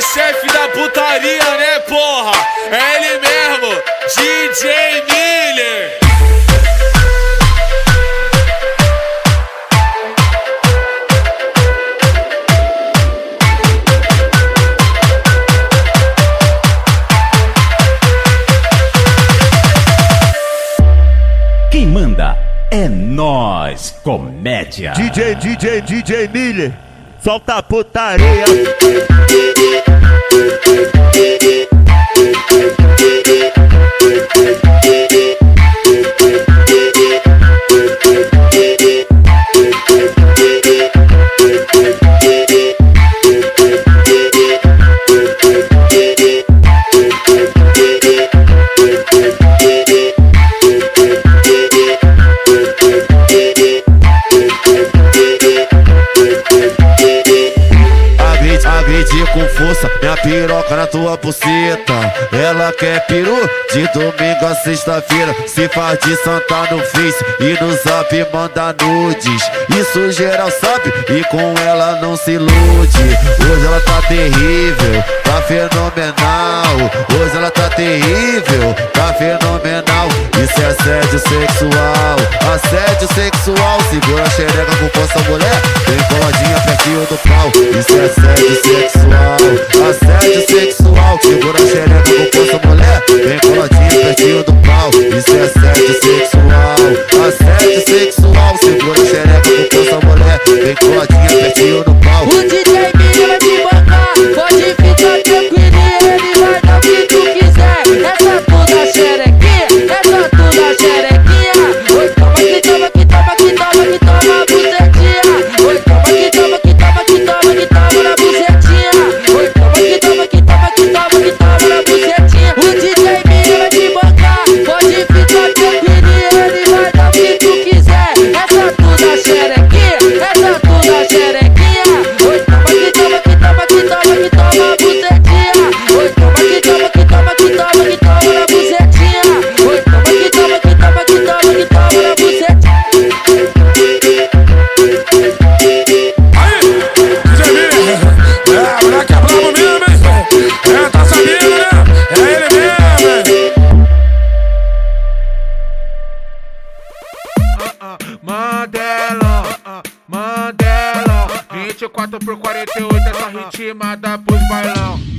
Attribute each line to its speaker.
Speaker 1: chefe da putaria, né, porra? É ele mesmo, DJ Miller.
Speaker 2: Quem manda é nós, comédia.
Speaker 3: DJ, DJ, DJ Miller, solta a putaria. Agride com força, minha piroca na tua buceta. Ela quer peru de domingo a sexta-feira. Se faz de santa no Face e no zap manda nudes. Isso geral sabe e com ela não se ilude. Hoje ela tá terrível, tá fenomenal. Hoje ela tá terrível, tá fenomenal. Isso é assédio sexual, assédio sexual. Segura a xereca com força, mulher. Vem coladinha pertinho pau. Isso é assédio sexual, assédio sexual. Segura a xereca com força, mulher. Vem coladinha pertinho do pau. Isso é assédio sexual, assédio sexual. Segura a xereca com força, mulher. Vem coladinha pertinho do pau.
Speaker 1: 4x48 é só ritmada pros bailão.